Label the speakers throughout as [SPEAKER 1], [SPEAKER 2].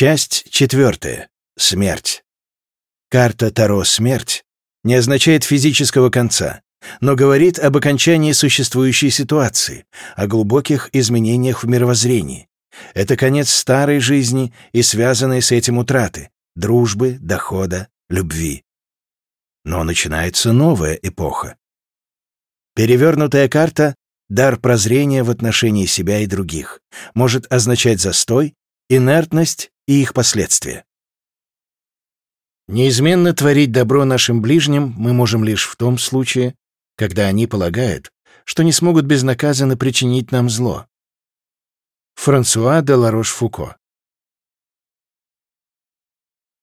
[SPEAKER 1] Часть четвертая. Смерть. Карта Таро «Смерть» не означает физического конца, но говорит об окончании существующей ситуации, о глубоких изменениях в мировоззрении. Это конец старой жизни и связанные с этим утраты — дружбы, дохода, любви. Но начинается новая эпоха. Перевернутая карта — дар прозрения в отношении себя и других, может означать застой, инертность и их последствия. Неизменно творить добро нашим ближним мы можем лишь в том случае, когда они полагают, что не смогут безнаказанно причинить нам зло. Франсуа де Ларош-Фуко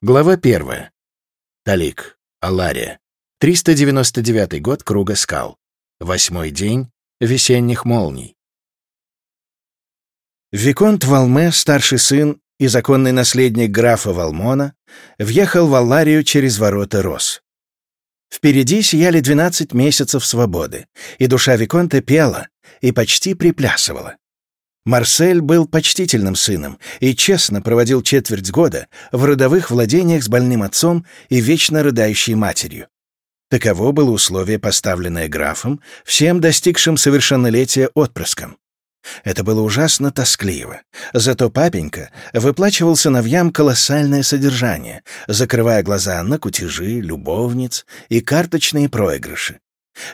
[SPEAKER 1] Глава 1. Талик, Алария. 399 год Круга скал. Восьмой день весенних молний. Виконт Валме, старший сын и законный наследник графа Валмона, въехал в Алларию через ворота Рос. Впереди сияли 12 месяцев свободы, и душа Виконта пела и почти приплясывала. Марсель был почтительным сыном и честно проводил четверть года в родовых владениях с больным отцом и вечно рыдающей матерью. Таково было условие, поставленное графом, всем достигшим совершеннолетия отпрыском. Это было ужасно тоскливо. Зато папенька выплачивал сыновьям колоссальное содержание, закрывая глаза на кутежи, любовниц и карточные проигрыши.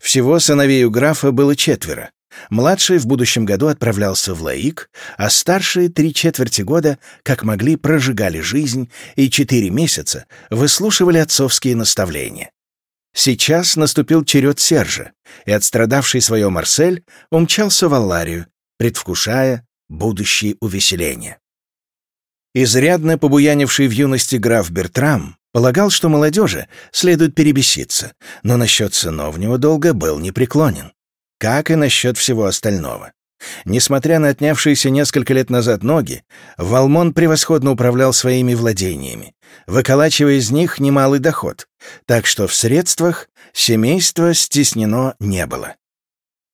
[SPEAKER 1] Всего сыновей у графа было четверо. Младший в будущем году отправлялся в Лаик, а старшие три четверти года, как могли, прожигали жизнь и четыре месяца выслушивали отцовские наставления. Сейчас наступил черед Сержа, и отстрадавший свое Марсель умчался в Алларию, предвкушая будущее увеселение. Изрядно побуянивший в юности граф Бертрам полагал, что молодежи следует перебеситься, но насчет сыновнего долга был непреклонен, как и насчет всего остального. Несмотря на отнявшиеся несколько лет назад ноги, Валмон превосходно управлял своими владениями, выколачивая из них немалый доход, так что в средствах семейство стеснено не было.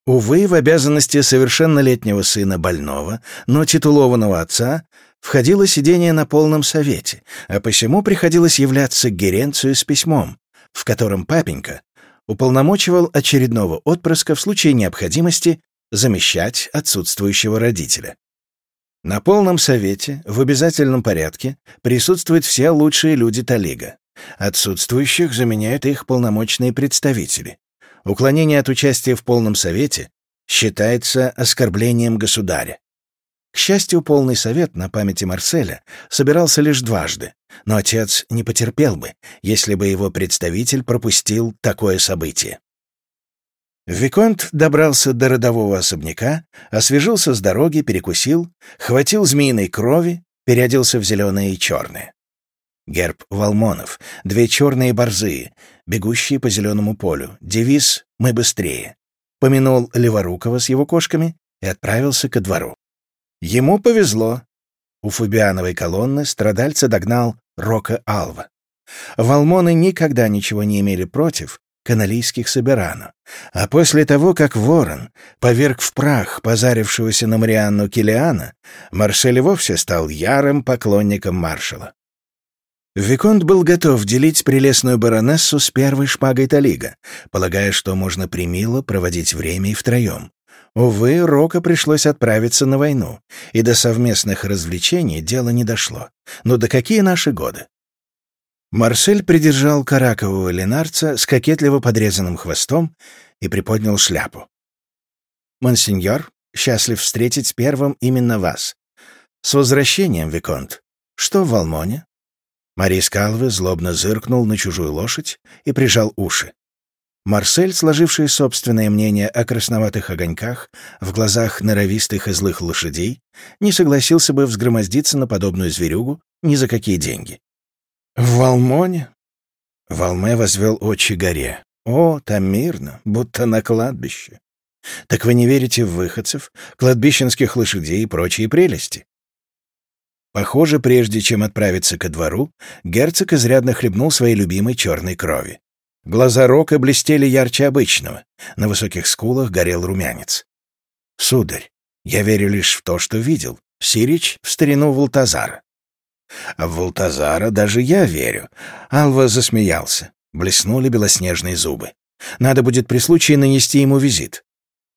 [SPEAKER 1] Увы, в обязанности совершеннолетнего сына больного, но титулованного отца, входило сидение на полном совете, а посему приходилось являться Геренцию с письмом, в котором папенька уполномочивал очередного отпрыска в случае необходимости замещать отсутствующего родителя. На полном совете в обязательном порядке присутствуют все лучшие люди Талига. Отсутствующих заменяют их полномочные представители. Уклонение от участия в полном совете считается оскорблением государя. К счастью, полный совет на памяти Марселя собирался лишь дважды, но отец не потерпел бы, если бы его представитель пропустил такое событие. Виконт добрался до родового особняка, освежился с дороги, перекусил, хватил змеиной крови, переоделся в зеленое и черное. Герб Валмонов, две черные борзые, бегущие по зеленому полю, девиз «Мы быстрее». Помянул Леворукова с его кошками и отправился ко двору. Ему повезло. У Фубиановой колонны страдальца догнал Рока Алва. Валмоны никогда ничего не имели против, каналийских Соберану. А после того, как Ворон поверг в прах позарившегося на Марианну Килиана, Марсель вовсе стал ярым поклонником маршала. Виконт был готов делить прелестную баронессу с первой шпагой Талига, полагая, что можно примило проводить время и втроем. Увы, Рока пришлось отправиться на войну, и до совместных развлечений дело не дошло. Но до какие наши годы? Марсель придержал каракового ленарца с кокетливо подрезанным хвостом и приподнял шляпу. «Монсеньор, счастлив встретить первым именно вас. С возвращением, Виконт. Что в Валмоне?» Марис Калвы злобно зыркнул на чужую лошадь и прижал уши. Марсель, сложивший собственное мнение о красноватых огоньках в глазах норовистых и злых лошадей, не согласился бы взгромоздиться на подобную зверюгу ни за какие деньги. «В Валмоне?» Валме возвел очи горе. «О, там мирно, будто на кладбище. Так вы не верите в выходцев, кладбищенских лошадей и прочие прелести?» Похоже, прежде чем отправиться ко двору, герцог изрядно хлебнул своей любимой черной крови. Глаза Рока блестели ярче обычного, на высоких скулах горел румянец. «Сударь, я верю лишь в то, что видел. Сирич в старину Валтазара. А в Валтазара даже я верю. Алва засмеялся. Блеснули белоснежные зубы. Надо будет при случае нанести ему визит.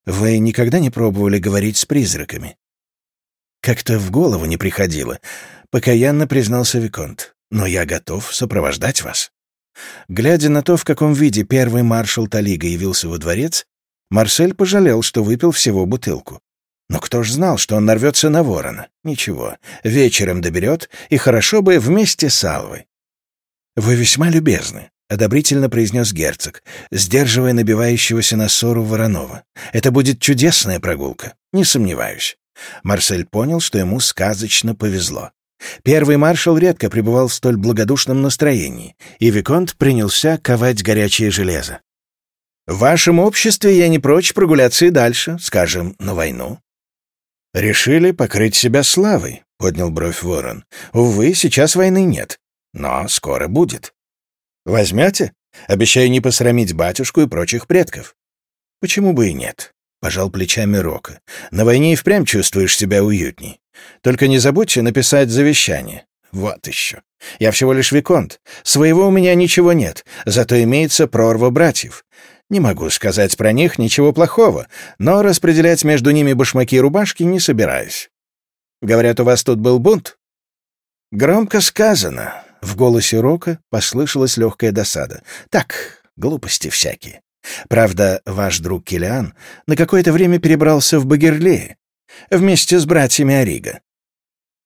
[SPEAKER 1] Вы никогда не пробовали говорить с призраками? Как-то в голову не приходило. Покаянно признался Виконт. Но я готов сопровождать вас. Глядя на то, в каком виде первый маршал Талига явился во дворец, Марсель пожалел, что выпил всего бутылку. Но кто ж знал, что он нарвется на ворона? Ничего, вечером доберет, и хорошо бы вместе с Алвой. «Вы весьма любезны», — одобрительно произнес герцог, сдерживая набивающегося на ссору Воронова. «Это будет чудесная прогулка, не сомневаюсь». Марсель понял, что ему сказочно повезло. Первый маршал редко пребывал в столь благодушном настроении, и Виконт принялся ковать горячее железо. «В вашем обществе я не прочь прогуляться и дальше, скажем, на войну. «Решили покрыть себя славой», — поднял бровь ворон. «Увы, сейчас войны нет, но скоро будет. Возьмете? Обещаю не посрамить батюшку и прочих предков». «Почему бы и нет?» — пожал плечами Рока. «На войне и впрямь чувствуешь себя уютней. Только не забудьте написать завещание. Вот еще. Я всего лишь виконт. Своего у меня ничего нет, зато имеется прорва братьев. Не могу сказать про них ничего плохого, но распределять между ними башмаки и рубашки не собираюсь. Говорят, у вас тут был бунт? Громко сказано. В голосе Рока послышалась легкая досада. Так, глупости всякие. Правда, ваш друг Килиан на какое-то время перебрался в Багерлее вместе с братьями Орига.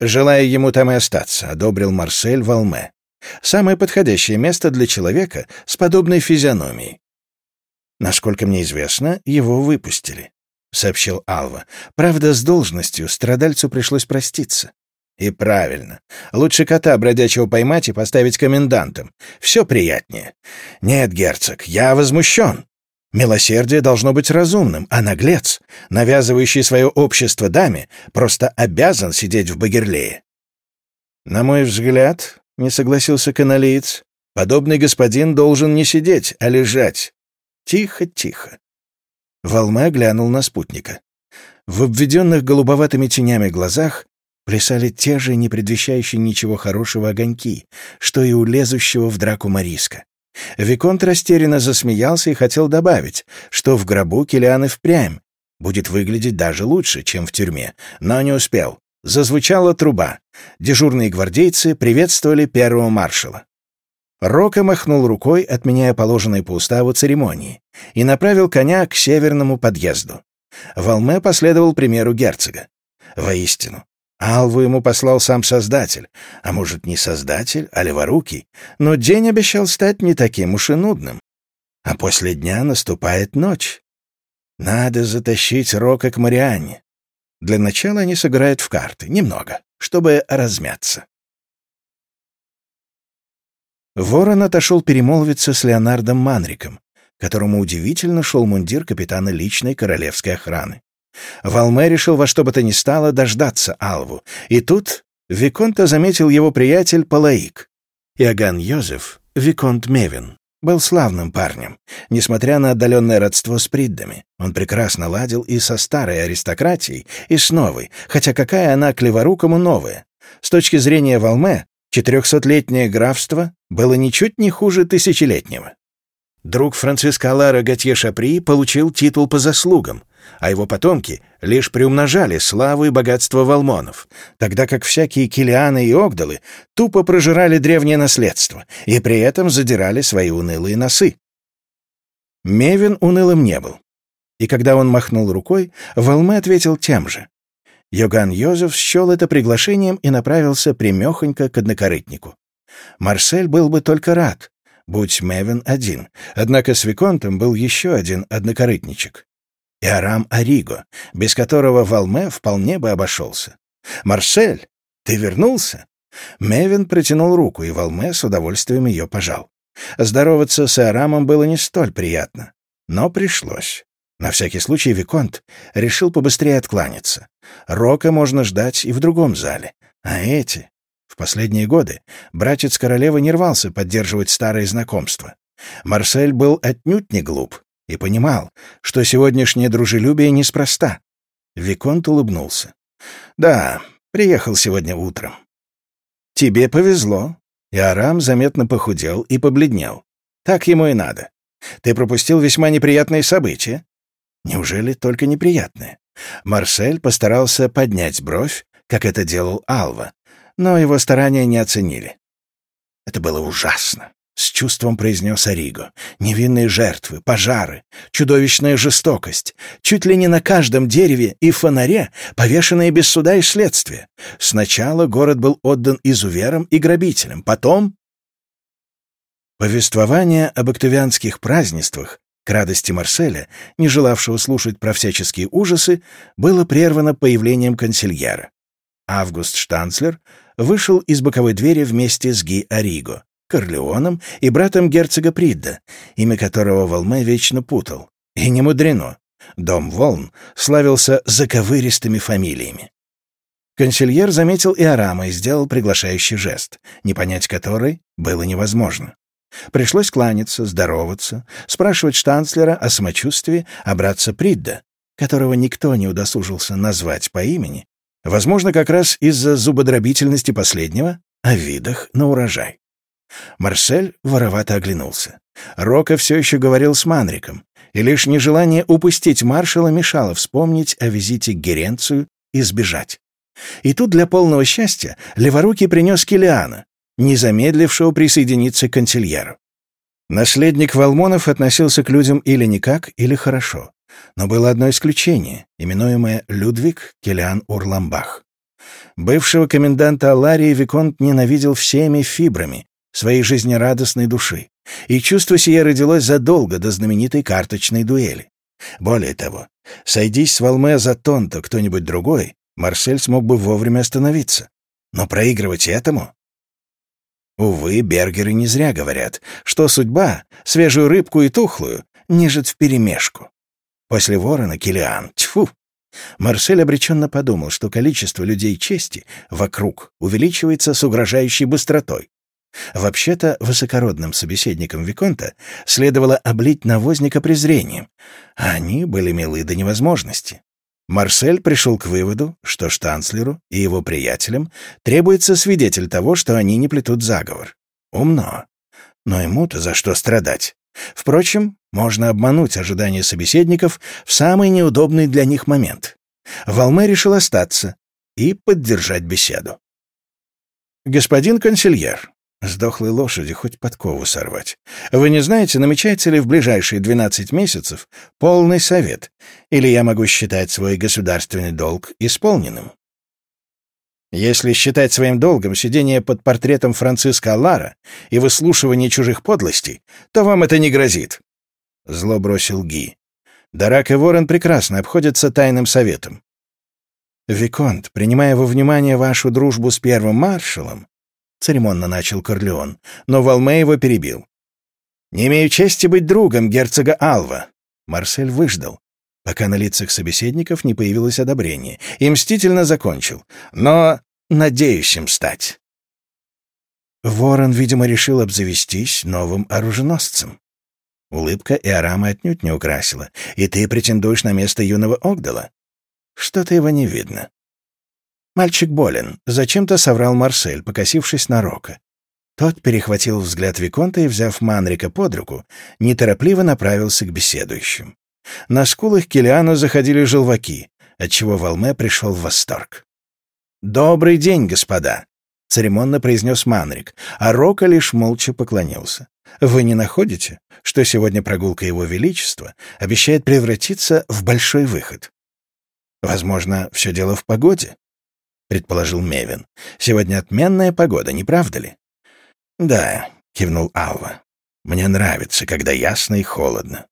[SPEAKER 1] Желая ему там и остаться, одобрил Марсель Валме. Самое подходящее место для человека с подобной физиономией. Насколько мне известно, его выпустили, — сообщил Алва. Правда, с должностью страдальцу пришлось проститься. И правильно. Лучше кота бродячего поймать и поставить комендантом. Все приятнее. Нет, герцог, я возмущен. Милосердие должно быть разумным, а наглец, навязывающий свое общество даме, просто обязан сидеть в Багерлее. На мой взгляд, — не согласился каналиец, — подобный господин должен не сидеть, а лежать. Тихо, тихо. Волма глянул на спутника. В обведенных голубоватыми тенями глазах плясали те же, не предвещающие ничего хорошего огоньки, что и у лезущего в драку Мариска. Виконт растерянно засмеялся и хотел добавить, что в гробу Килиан и впрямь будет выглядеть даже лучше, чем в тюрьме, но не успел. Зазвучала труба. Дежурные гвардейцы приветствовали первого маршала. Рока махнул рукой, отменяя положенные по уставу церемонии, и направил коня к северному подъезду. Волме последовал примеру герцога. Воистину, Алву ему послал сам Создатель, а может, не Создатель, а Леворукий, но день обещал стать не таким уж и нудным. А после дня наступает ночь. Надо затащить Рока к Марианне. Для начала они сыграют в карты, немного, чтобы размяться. Ворон отошел перемолвиться с Леонардом Манриком, которому удивительно шел мундир капитана личной королевской охраны. Валме решил во что бы то ни стало дождаться Алву, и тут Виконта заметил его приятель Палаик. Иоганн Йозеф, Виконт Мевин, был славным парнем, несмотря на отдаленное родство с Приддами. Он прекрасно ладил и со старой аристократией, и с новой, хотя какая она к леворукому новая. С точки зрения Валме, Четырехсотлетнее графство было ничуть не хуже тысячелетнего. Друг Франциска Алара Готье Шапри получил титул по заслугам, а его потомки лишь приумножали славу и богатство валмонов, тогда как всякие килианы и огдалы тупо прожирали древнее наследство и при этом задирали свои унылые носы. Мевин унылым не был. И когда он махнул рукой, Валме ответил тем же. Йоган Йозеф счел это приглашением и направился примехонько к однокорытнику. Марсель был бы только рад, будь Мевин один, однако с Виконтом был еще один однокорытничек. И Арам Ариго, без которого Валме вполне бы обошелся. «Марсель, ты вернулся?» Мевин протянул руку, и Валме с удовольствием ее пожал. Здороваться с Арамом было не столь приятно, но пришлось. На всякий случай Виконт решил побыстрее откланяться. Рока можно ждать и в другом зале. А эти... В последние годы братец королевы не рвался поддерживать старые знакомства. Марсель был отнюдь не глуп и понимал, что сегодняшнее дружелюбие неспроста. Виконт улыбнулся. «Да, приехал сегодня утром. Тебе повезло. И Арам заметно похудел и побледнел. Так ему и надо. Ты пропустил весьма неприятные события. Неужели только неприятные? Марсель постарался поднять бровь, как это делал Алва, но его старания не оценили. Это было ужасно. С чувством произнес Ориго. Невинные жертвы, пожары, чудовищная жестокость. Чуть ли не на каждом дереве и фонаре, повешенные без суда и следствия. Сначала город был отдан изуверам и грабителям, потом... Повествование об октавианских празднествах, к радости Марселя, не желавшего слушать про всяческие ужасы, было прервано появлением консильера. Август Штанцлер вышел из боковой двери вместе с Ги Ориго. Корлеоном и братом герцога Придда, имя которого Волме вечно путал. И не мудрено. Дом Волн славился заковыристыми фамилиями. Консильер заметил и Арама и сделал приглашающий жест, не понять который было невозможно. Пришлось кланяться, здороваться, спрашивать штанцлера о самочувствии, а братца Придда, которого никто не удосужился назвать по имени, возможно, как раз из-за зубодробительности последнего, о видах на урожай. Марсель воровато оглянулся. Рока все еще говорил с Манриком, и лишь нежелание упустить маршала мешало вспомнить о визите Геренцию и сбежать. И тут для полного счастья Леворукий принес Килиана, не замедлившего присоединиться к консильеру. Наследник Валмонов относился к людям или никак, или хорошо. Но было одно исключение, именуемое Людвиг Килиан Урламбах. Бывшего коменданта Аларии Виконт ненавидел всеми фибрами своей жизнерадостной души, и чувство сие родилось задолго до знаменитой карточной дуэли. Более того, сойдись с Валме за Тонто кто-нибудь другой, Марсель смог бы вовремя остановиться. Но проигрывать этому? Увы, бергеры не зря говорят, что судьба, свежую рыбку и тухлую, нежит вперемешку. После ворона Килиан, тьфу! Марсель обреченно подумал, что количество людей чести вокруг увеличивается с угрожающей быстротой, Вообще-то высокородным собеседникам Виконта следовало облить навозника презрением, а они были милы до невозможности. Марсель пришел к выводу, что штанцлеру и его приятелям требуется свидетель того, что они не плетут заговор. Умно. Но ему-то за что страдать? Впрочем, можно обмануть ожидания собеседников в самый неудобный для них момент. Валме решил остаться и поддержать беседу. «Господин консильер, с лошади хоть подкову сорвать. Вы не знаете, намечается ли в ближайшие 12 месяцев полный совет, или я могу считать свой государственный долг исполненным? Если считать своим долгом сидение под портретом Франциска Аллара и выслушивание чужих подлостей, то вам это не грозит. Зло бросил Ги. Дарак и Ворон прекрасно обходятся тайным советом. Виконт, принимая во внимание вашу дружбу с первым маршалом, церемонно начал Корлеон, но Валме его перебил. «Не имею чести быть другом герцога Алва». Марсель выждал, пока на лицах собеседников не появилось одобрение, и мстительно закончил. «Но надеюсь стать». Ворон, видимо, решил обзавестись новым оруженосцем. Улыбка и Арама отнюдь не украсила. «И ты претендуешь на место юного Огдала?» «Что-то его не видно. «Мальчик болен», — зачем-то соврал Марсель, покосившись на Рока. Тот перехватил взгляд Виконта и, взяв Манрика под руку, неторопливо направился к беседующим. На скулах Килиану заходили желваки, отчего Волме пришел в восторг. «Добрый день, господа!» — церемонно произнес Манрик, а Рока лишь молча поклонился. «Вы не находите, что сегодня прогулка Его Величества обещает превратиться в большой выход? Возможно, все дело в погоде?» — предположил Мевин. «Сегодня отменная погода, не правда ли?» «Да», — кивнул Алва. «Мне нравится, когда ясно и холодно».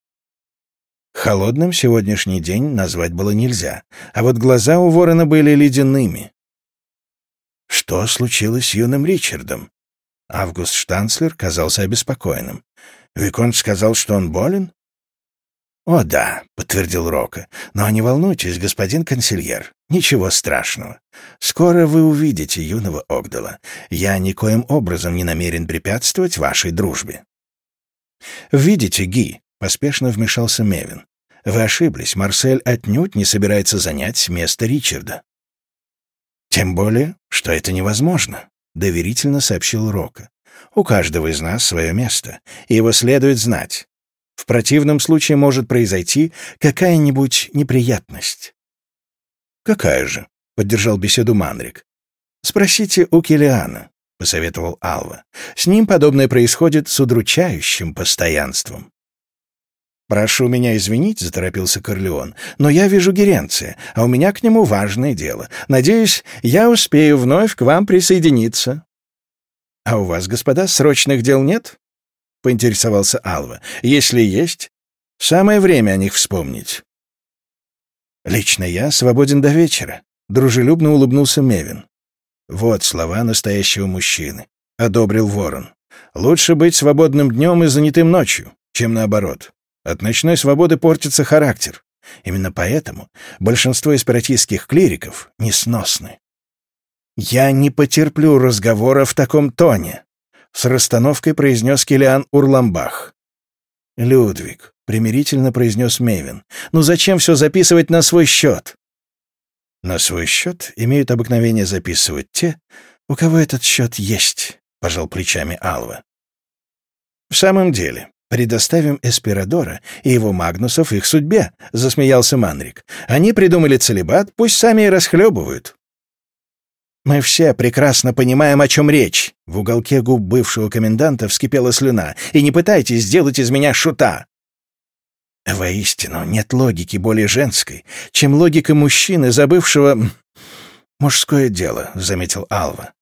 [SPEAKER 1] Холодным сегодняшний день назвать было нельзя, а вот глаза у ворона были ледяными. Что случилось с юным Ричардом? Август Штанцлер казался обеспокоенным. Виконт сказал, что он болен? «О, да», — подтвердил Рока. «Но не волнуйтесь, господин консильер. Ничего страшного. Скоро вы увидите юного Огдала. Я никоим образом не намерен препятствовать вашей дружбе». «Видите, Ги», — поспешно вмешался Мевин. «Вы ошиблись. Марсель отнюдь не собирается занять место Ричарда». «Тем более, что это невозможно», — доверительно сообщил Рока. «У каждого из нас свое место, и его следует знать. В противном случае может произойти какая-нибудь неприятность». «Какая же?» — поддержал беседу Манрик. «Спросите у Килиана», — посоветовал Алва. «С ним подобное происходит с удручающим постоянством». «Прошу меня извинить», — заторопился Корлеон, «но я вижу Геренция, а у меня к нему важное дело. Надеюсь, я успею вновь к вам присоединиться». «А у вас, господа, срочных дел нет?» — поинтересовался Алва. «Если есть, самое время о них вспомнить». «Лично я свободен до вечера», — дружелюбно улыбнулся Мевин. «Вот слова настоящего мужчины», — одобрил Ворон. «Лучше быть свободным днем и занятым ночью, чем наоборот. От ночной свободы портится характер. Именно поэтому большинство испиратистских клириков несносны. «Я не потерплю разговора в таком тоне», — с расстановкой произнес Килиан Урламбах. «Людвиг», — примирительно произнес Мейвин, — «ну зачем все записывать на свой счет?» «На свой счет имеют обыкновение записывать те, у кого этот счет есть», — пожал плечами Алва. «В самом деле, «Предоставим Эспирадора и его Магнусов их судьбе», — засмеялся Манрик. «Они придумали целебат, пусть сами и расхлебывают». «Мы все прекрасно понимаем, о чем речь». В уголке губ бывшего коменданта вскипела слюна. «И не пытайтесь сделать из меня шута». Воистину, нет логики более женской, чем логика мужчины, забывшего... «Мужское дело», — заметил Алва.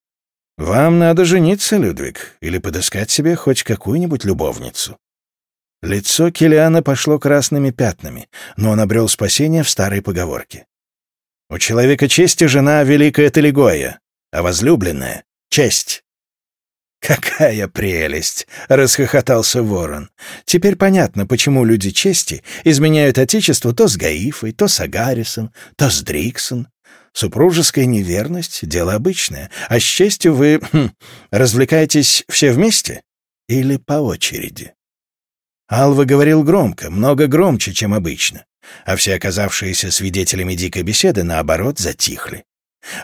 [SPEAKER 1] «Вам надо жениться, Людвиг, или подыскать себе хоть какую-нибудь любовницу. Лицо Килиана пошло красными пятнами, но он обрел спасение в старой поговорке. «У человека чести жена — великая Талигоя, а возлюбленная — честь». «Какая прелесть!» — расхохотался ворон. «Теперь понятно, почему люди чести изменяют отечеству то с Гаифой, то с Агарисом, то с Дриксон. Супружеская неверность — дело обычное, а с честью вы хм, развлекаетесь все вместе или по очереди?» Алва говорил громко, много громче, чем обычно, а все оказавшиеся свидетелями дикой беседы, наоборот, затихли.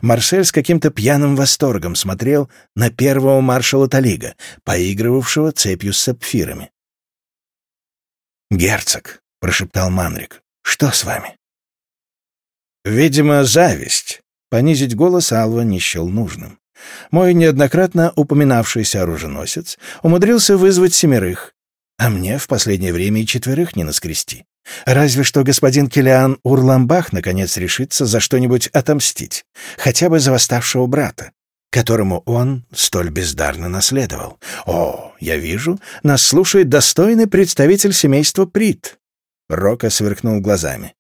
[SPEAKER 1] Марсель с каким-то пьяным восторгом смотрел на первого маршала Талига, поигрывавшего цепью с сапфирами. «Герцог», — прошептал Манрик, — «что с вами?» «Видимо, зависть», — понизить голос Алва не счел нужным. Мой неоднократно упоминавшийся оруженосец умудрился вызвать семерых, а мне в последнее время и четверых не наскрести. Разве что господин Килиан Урламбах наконец решится за что-нибудь отомстить, хотя бы за восставшего брата, которому он столь бездарно наследовал. О, я вижу, нас слушает достойный представитель семейства Прит. Рока сверкнул глазами.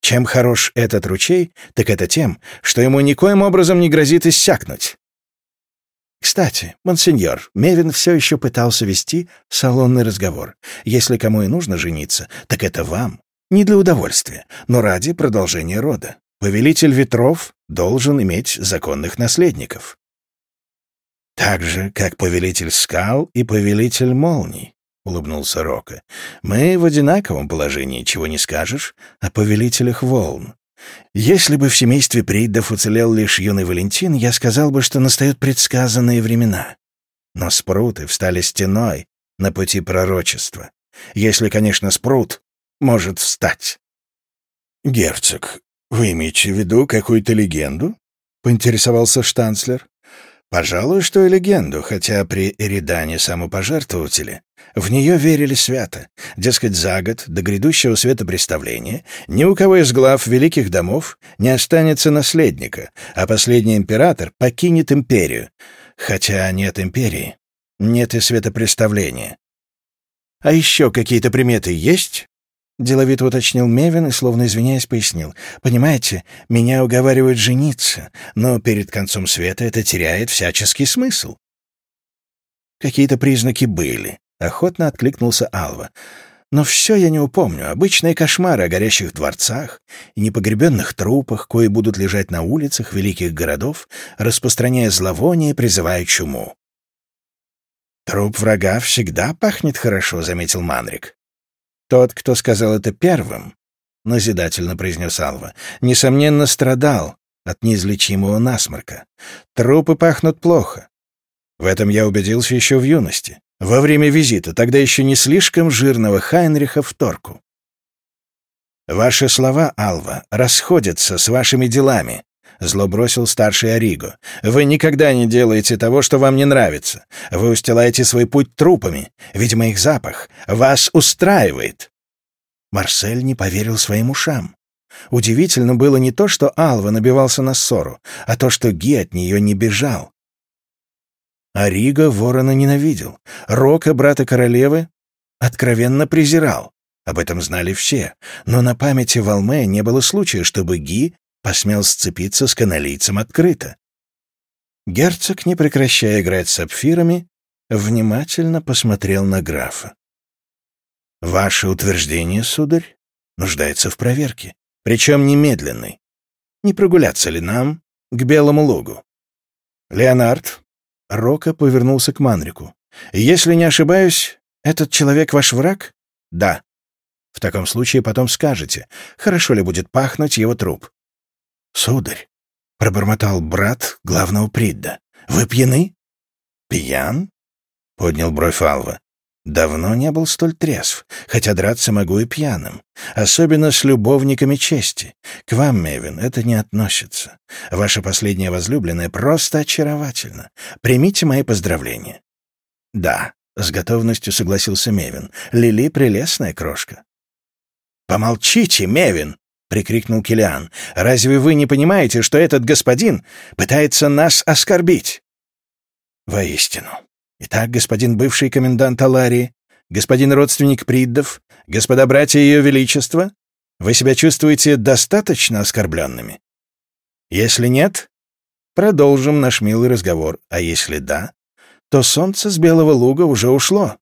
[SPEAKER 1] Чем хорош этот ручей, так это тем, что ему никоим образом не грозит иссякнуть. Кстати, монсеньор, Мевин все еще пытался вести салонный разговор. Если кому и нужно жениться, так это вам. Не для удовольствия, но ради продолжения рода. Повелитель ветров должен иметь законных наследников. Так же, как повелитель скал и повелитель молний, — улыбнулся Рока. Мы в одинаковом положении, чего не скажешь, о повелителях волн. Если бы в семействе Приддов уцелел лишь юный Валентин, я сказал бы, что настают предсказанные времена. Но спруты встали стеной на пути пророчества. Если, конечно, спрут может встать. «Герцог, вы имеете в виду какую-то легенду?» — поинтересовался штанцлер. Пожалуй, что и легенду, хотя при Эридане самопожертвователи в нее верили свято. Дескать, за год до грядущего светопреставления ни у кого из глав великих домов не останется наследника, а последний император покинет империю. Хотя нет империи, нет и светопреставления. А еще какие-то приметы есть? Деловито уточнил Мевин и, словно извиняясь, пояснил. «Понимаете, меня уговаривают жениться, но перед концом света это теряет всяческий смысл». «Какие-то признаки были», — охотно откликнулся Алва. «Но все я не упомню. Обычные кошмары о горящих дворцах и непогребенных трупах, кои будут лежать на улицах великих городов, распространяя зловоние и призывая чуму». «Труп врага всегда пахнет хорошо», — заметил Манрик. «Тот, кто сказал это первым», — назидательно произнес Алва, — «несомненно страдал от неизлечимого насморка. Трупы пахнут плохо, В этом я убедился еще в юности, во время визита, тогда еще не слишком жирного Хайнриха в Торку. «Ваши слова, Алва, расходятся с вашими делами», — зло бросил старший Ориго. «Вы никогда не делаете того, что вам не нравится. Вы устилаете свой путь трупами. Видимо, их запах вас устраивает». Марсель не поверил своим ушам. Удивительно было не то, что Алва набивался на ссору, а то, что Ги от нее не бежал. Арига ворона ненавидел. Рока, брата королевы, откровенно презирал. Об этом знали все, но на памяти Валме не было случая, чтобы Ги посмел сцепиться с каналийцем открыто. Герцог, не прекращая играть с сапфирами, внимательно посмотрел на графа. «Ваше утверждение, сударь, нуждается в проверке, причем немедленной. Не прогуляться ли нам к Белому лугу?» «Леонард», — Рока повернулся к Манрику. «Если не ошибаюсь, этот человек ваш враг?» «Да», в таком случае потом скажете, хорошо ли будет пахнуть его труп. «Сударь», — пробормотал брат главного Придда, — «вы пьяны?» «Пьян?» — поднял бровь Алва. «Давно не был столь трезв, хотя драться могу и пьяным, особенно с любовниками чести. К вам, Мевин, это не относится. Ваша последняя возлюбленная просто очаровательна. Примите мои поздравления». «Да», — с готовностью согласился Мевин, — «Лили — прелестная крошка. «Помолчите, Мевин!» — прикрикнул Килиан. «Разве вы не понимаете, что этот господин пытается нас оскорбить?» «Воистину. Итак, господин бывший комендант Аларии, господин родственник Приддов, господа братья Ее Величества, вы себя чувствуете достаточно оскорбленными? Если нет, продолжим наш милый разговор, а если да, то солнце с Белого Луга уже ушло».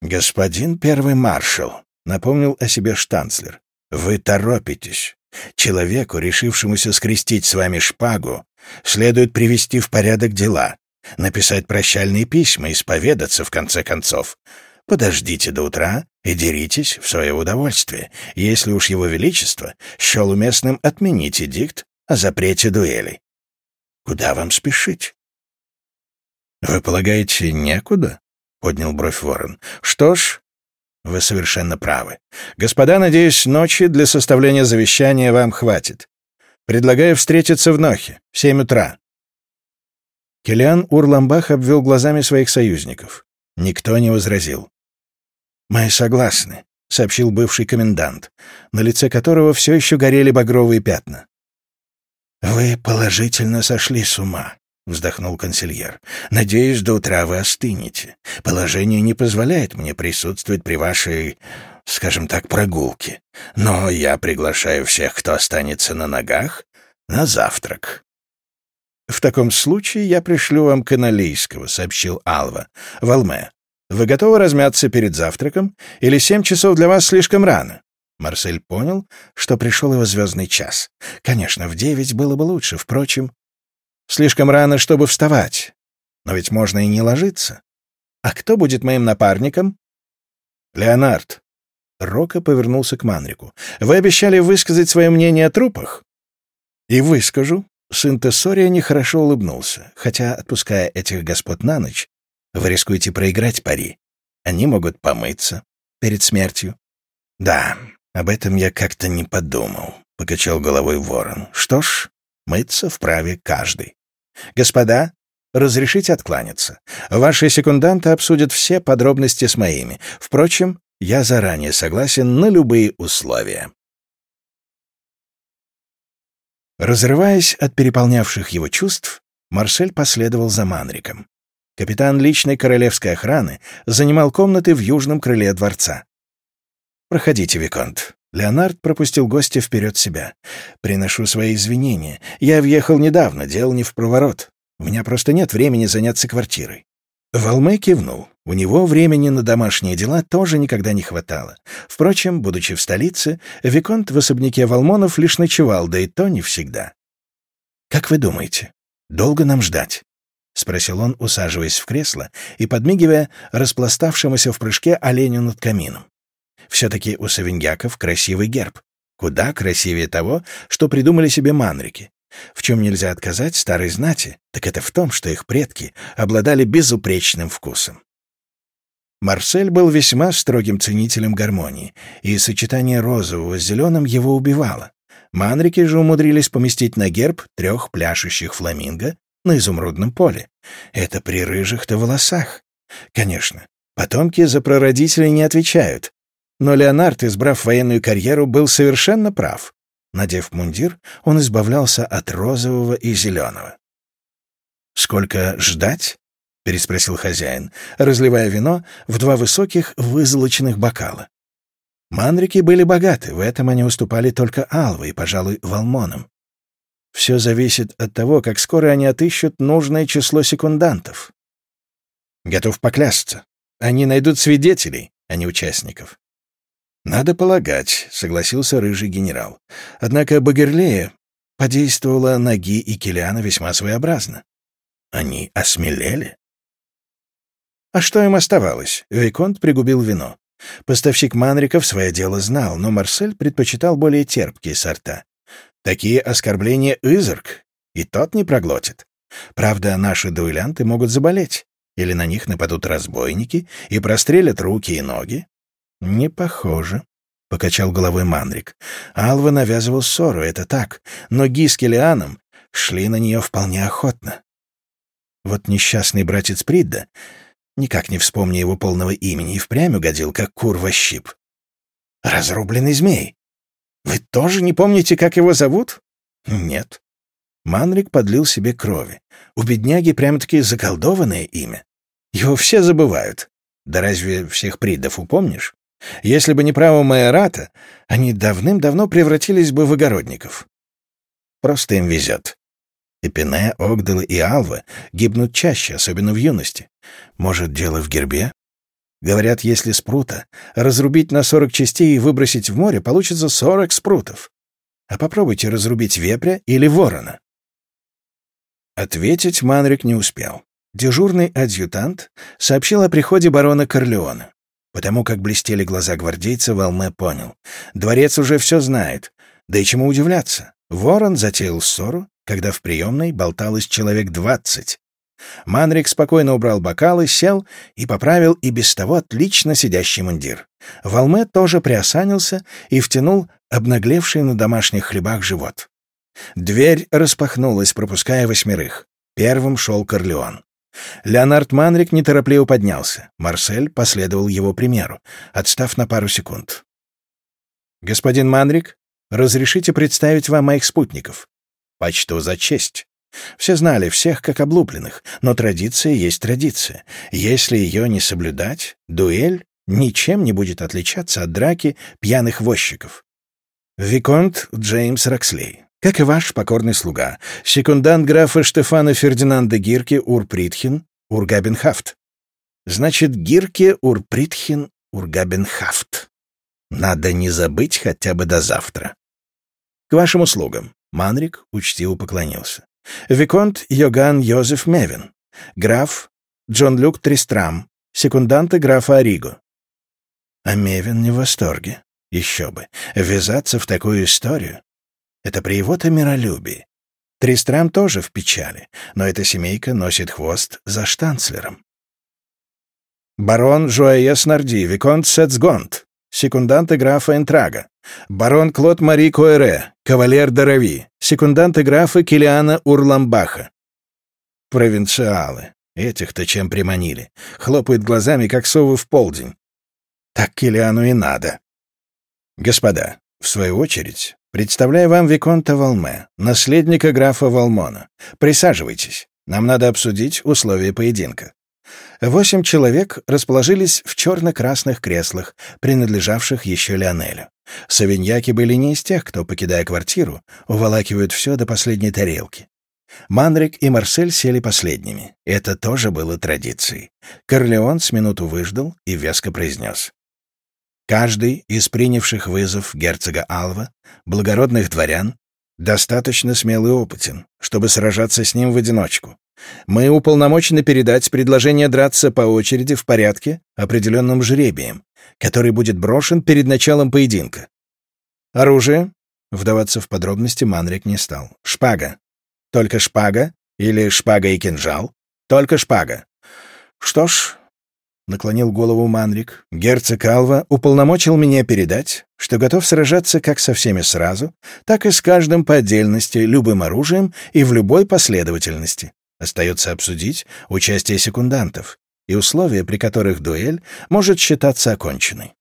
[SPEAKER 1] «Господин первый маршал», — напомнил о себе штанцлер. «Вы торопитесь. Человеку, решившемуся скрестить с вами шпагу, следует привести в порядок дела, написать прощальные письма, исповедаться, в конце концов. Подождите до утра и деритесь в свое удовольствие. Если уж его величество счел уместным отменить эдикт о запрете дуэли. Куда вам спешить?» «Вы полагаете, некуда?» — поднял бровь ворон. «Что ж, вы совершенно правы. Господа, надеюсь, ночи для составления завещания вам хватит. Предлагаю встретиться в Нохе в семь утра. Келиан Урламбах обвел глазами своих союзников. Никто не возразил. «Мы согласны», — сообщил бывший комендант, на лице которого все еще горели багровые пятна. «Вы положительно сошли с ума. — вздохнул консильер. «Надеюсь, до утра вы остынете. Положение не позволяет мне присутствовать при вашей, скажем так, прогулке. Но я приглашаю всех, кто останется на ногах, на завтрак». «В таком случае я пришлю вам каналийского», — сообщил Алва. «Валме, вы готовы размяться перед завтраком? Или семь часов для вас слишком рано?» Марсель понял, что пришел его звездный час. Конечно, в девять было бы лучше. Впрочем, Слишком рано, чтобы вставать. Но ведь можно и не ложиться. А кто будет моим напарником? Леонард. Рока повернулся к Манрику. Вы обещали высказать свое мнение о трупах? И выскажу. Сын Тессория нехорошо улыбнулся. Хотя, отпуская этих господ на ночь, вы рискуете проиграть пари. Они могут помыться перед смертью. Да, об этом я как-то не подумал, — покачал головой ворон. Что ж, Мыться вправе каждый. Господа, разрешите откланяться. Ваши секунданты обсудят все подробности с моими. Впрочем, я заранее согласен на любые условия. Разрываясь от переполнявших его чувств, Марсель последовал за Манриком. Капитан личной королевской охраны занимал комнаты в южном крыле дворца. «Проходите, Виконт. Леонард пропустил гостя вперед себя. «Приношу свои извинения. Я въехал недавно, дело не в проворот. У меня просто нет времени заняться квартирой». Волме кивнул. У него времени на домашние дела тоже никогда не хватало. Впрочем, будучи в столице, Виконт в особняке Волмонов лишь ночевал, да и то не всегда. «Как вы думаете, долго нам ждать?» — спросил он, усаживаясь в кресло и подмигивая распластавшемуся в прыжке оленю над камином. Все-таки у савиньяков красивый герб. Куда красивее того, что придумали себе манрики. В чем нельзя отказать старой знати, так это в том, что их предки обладали безупречным вкусом. Марсель был весьма строгим ценителем гармонии, и сочетание розового с зеленым его убивало. Манрики же умудрились поместить на герб трех пляшущих фламинго на изумрудном поле. Это при рыжих-то волосах. Конечно, потомки за прародителей не отвечают. Но Леонард, избрав военную карьеру, был совершенно прав. Надев мундир, он избавлялся от розового и зеленого. «Сколько ждать?» — переспросил хозяин, разливая вино в два высоких вызолоченных бокала. Манрики были богаты, в этом они уступали только Алвы и, пожалуй, Валмонам. Все зависит от того, как скоро они отыщут нужное число секундантов. Готов поклясться. Они найдут свидетелей, а не участников. «Надо полагать», — согласился рыжий генерал. Однако Багерлея подействовала ноги и Килиана весьма своеобразно. Они осмелели. А что им оставалось? Виконт пригубил вино. Поставщик манриков свое дело знал, но Марсель предпочитал более терпкие сорта. Такие оскорбления Изерк, и тот не проглотит. Правда, наши дуэлянты могут заболеть, или на них нападут разбойники и прострелят руки и ноги, «Не похоже», — покачал головой Манрик. Алва навязывал ссору, это так, но Ги с Келианом шли на нее вполне охотно. Вот несчастный братец Придда, никак не вспомни его полного имени, и впрямь угодил, как кур во щип. «Разрубленный змей. Вы тоже не помните, как его зовут?» «Нет». Манрик подлил себе крови. У бедняги прямо-таки заколдованное имя. Его все забывают. Да разве всех придов упомнишь? Если бы не право майората, они давным-давно превратились бы в огородников. Просто им везет. Эпине, Огдала и Алва гибнут чаще, особенно в юности. Может, дело в гербе? Говорят, если спрута разрубить на сорок частей и выбросить в море, получится сорок спрутов. А попробуйте разрубить вепря или ворона. Ответить Манрик не успел. Дежурный адъютант сообщил о приходе барона Корлеона. Потому как блестели глаза гвардейца, Валме понял. Дворец уже все знает. Да и чему удивляться? Ворон затеял ссору, когда в приемной болталось человек двадцать. Манрик спокойно убрал бокалы, сел и поправил и без того отлично сидящий мундир. Валме тоже приосанился и втянул обнаглевший на домашних хлебах живот. Дверь распахнулась, пропуская восьмерых. Первым шел Корлеон. Леонард Манрик неторопливо поднялся. Марсель последовал его примеру, отстав на пару секунд. «Господин Манрик, разрешите представить вам моих спутников?» «Почту за честь». Все знали всех как облупленных, но традиция есть традиция. Если ее не соблюдать, дуэль ничем не будет отличаться от драки пьяных возчиков. Виконт Джеймс Рокслей как и ваш покорный слуга, секундант графа Штефана Фердинанда Гирке Урпритхин Ургабенхафт. Значит, Гирке Урпритхин Ургабенхафт. Надо не забыть хотя бы до завтра. К вашим услугам. Манрик учтиво поклонился. Виконт Йоган Йозеф Мевин. Граф Джон Люк Тристрам. Секунданты графа Ориго. А Мевин не в восторге. Еще бы. Ввязаться в такую историю. Это при его-то миролюбии. Тристрам тоже в печали, но эта семейка носит хвост за штанцлером. Барон Жуаес Нарди, Виконт Сетсгонт, секунданты графа Энтрага, барон Клод Мари Коэре, кавалер Дарави, секунданты графа Килиана Урламбаха. Провинциалы. Этих-то чем приманили. Хлопают глазами, как совы в полдень. Так Килиану и надо. Господа, в свою очередь, Представляю вам Виконта Волме, наследника графа Волмона. Присаживайтесь. Нам надо обсудить условия поединка. Восемь человек расположились в черно-красных креслах, принадлежавших еще Леонелю. Савиньяки были не из тех, кто, покидая квартиру, уволакивают все до последней тарелки. Манрик и Марсель сели последними. Это тоже было традицией. Корлеон с минуту выждал и веско произнес. Каждый из принявших вызов герцога Алва, благородных дворян, достаточно смел и опытен, чтобы сражаться с ним в одиночку. Мы уполномочены передать предложение драться по очереди в порядке, определенным жребием, который будет брошен перед началом поединка. Оружие? Вдаваться в подробности Манрик не стал. Шпага, Только шпага? Или шпага и кинжал? Только шпага. Что ж, — наклонил голову Манрик, — герцог Алва уполномочил меня передать, что готов сражаться как со всеми сразу, так и с каждым по отдельности, любым оружием и в любой последовательности. Остается обсудить участие секундантов и условия, при которых дуэль может считаться оконченной.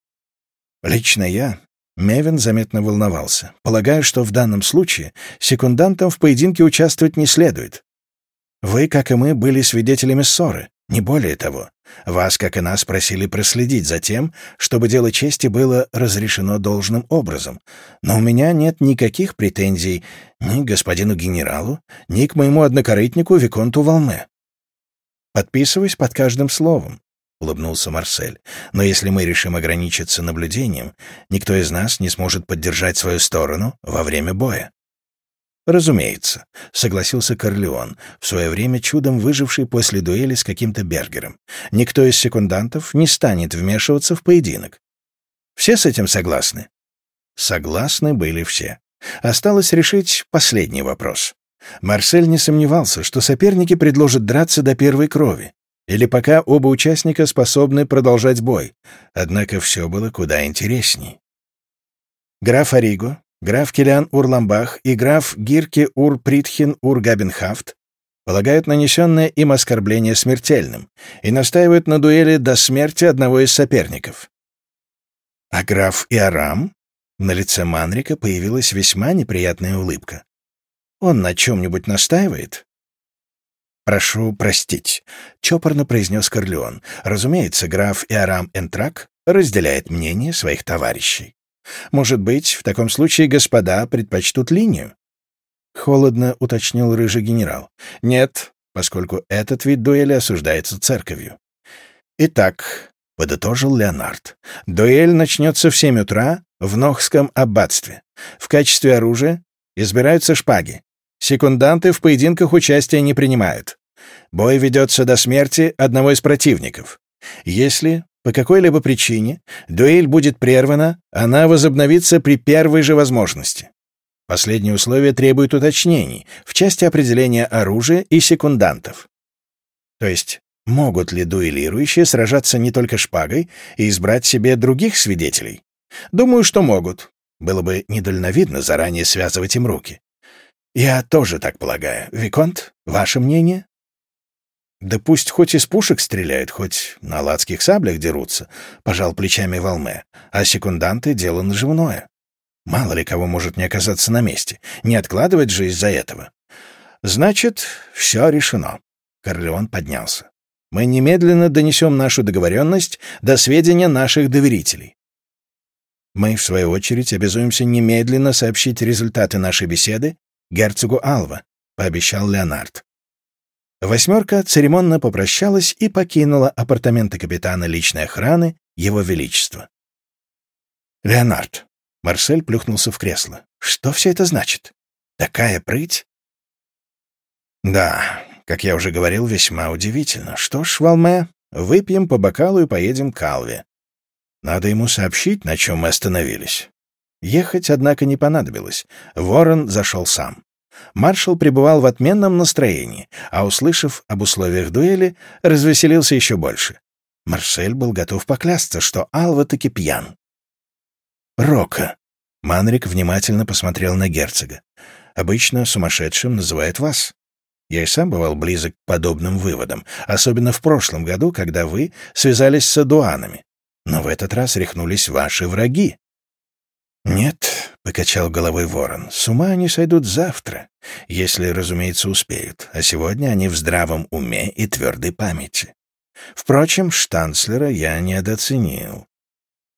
[SPEAKER 1] Лично я, Мевин заметно волновался. Полагаю, что в данном случае секундантам в поединке участвовать не следует. Вы, как и мы, были свидетелями ссоры, не более того. Вас, как и нас, просили проследить за тем, чтобы дело чести было разрешено должным образом. Но у меня нет никаких претензий ни к господину генералу, ни к моему однокорытнику Виконту Волме. Подписываюсь под каждым словом, — улыбнулся Марсель. «Но если мы решим ограничиться наблюдением, никто из нас не сможет поддержать свою сторону во время боя». «Разумеется», — согласился Корлеон, в свое время чудом выживший после дуэли с каким-то Бергером. «Никто из секундантов не станет вмешиваться в поединок. Все с этим согласны?» Согласны были все. Осталось решить последний вопрос. Марсель не сомневался, что соперники предложат драться до первой крови, или пока оба участника способны продолжать бой. Однако все было куда интересней. Граф Ариго, граф Килиан Урламбах и граф Гирке Ур Притхин Ур Габенхафт полагают нанесенное им оскорбление смертельным и настаивают на дуэли до смерти одного из соперников. А граф Иорам? На лице Манрика появилась весьма неприятная улыбка. Он на чем-нибудь настаивает? «Прошу простить», — чопорно произнес Корлеон. «Разумеется, граф Иорам Энтрак разделяет мнение своих товарищей. Может быть, в таком случае господа предпочтут линию?» Холодно уточнил рыжий генерал. «Нет, поскольку этот вид дуэли осуждается церковью». «Итак», — подытожил Леонард, — «дуэль начнется в семь утра в Нохском аббатстве. В качестве оружия избираются шпаги. Секунданты в поединках участия не принимают. Бой ведется до смерти одного из противников. Если по какой-либо причине дуэль будет прервана, она возобновится при первой же возможности. Последнее условие требует уточнений в части определения оружия и секундантов. То есть, могут ли дуэлирующие сражаться не только шпагой и избрать себе других свидетелей? Думаю, что могут. Было бы недальновидно заранее связывать им руки. Я тоже так полагаю. Виконт, ваше мнение? Да пусть хоть из пушек стреляют, хоть на ладских саблях дерутся, — пожал плечами Волме, а секунданты — дело наживное. Мало ли кого может не оказаться на месте, не откладывать же из-за этого. Значит, все решено. Корлеон поднялся. Мы немедленно донесем нашу договоренность до сведения наших доверителей. Мы, в свою очередь, обязуемся немедленно сообщить результаты нашей беседы герцогу Алва, — пообещал Леонард. Восьмерка церемонно попрощалась и покинула апартаменты капитана личной охраны Его Величества. «Леонард!» — Марсель плюхнулся в кресло. «Что все это значит? Такая прыть?» «Да, как я уже говорил, весьма удивительно. Что ж, Валме, выпьем по бокалу и поедем к Алве. Надо ему сообщить, на чем мы остановились». Ехать, однако, не понадобилось. Ворон зашел сам. Маршал пребывал в отменном настроении, а, услышав об условиях дуэли, развеселился еще больше. Марсель был готов поклясться, что Алва таки пьян. «Рока», — Манрик внимательно посмотрел на герцога, — «обычно сумасшедшим называют вас. Я и сам бывал близок к подобным выводам, особенно в прошлом году, когда вы связались с адуанами. Но в этот раз рехнулись ваши враги». «Нет», — покачал головой ворон, — «с ума они сойдут завтра, если, разумеется, успеют, а сегодня они в здравом уме и твердой памяти. Впрочем, штанцлера я недооценил.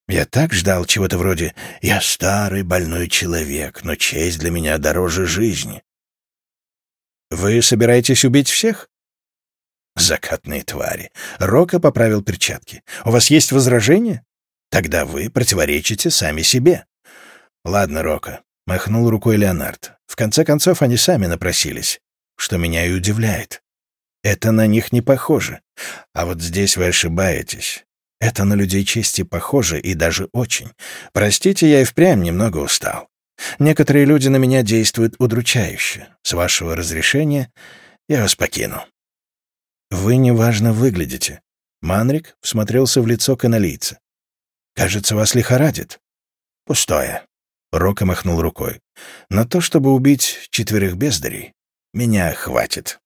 [SPEAKER 1] Я так ждал чего-то вроде «я старый больной человек, но честь для меня дороже жизни». «Вы собираетесь убить всех?» «Закатные твари». Рока поправил перчатки. «У вас есть возражения? Тогда вы противоречите сами себе». «Ладно, Рока», — махнул рукой Леонард. «В конце концов, они сами напросились, что меня и удивляет. Это на них не похоже. А вот здесь вы ошибаетесь. Это на людей чести похоже и даже очень. Простите, я и впрямь немного устал. Некоторые люди на меня действуют удручающе. С вашего разрешения я вас покину». «Вы неважно выглядите». Манрик всмотрелся в лицо каналийца. «Кажется, вас лихорадит». «Пустое», Рока махнул рукой. «На то, чтобы убить четверых бездарей, меня хватит».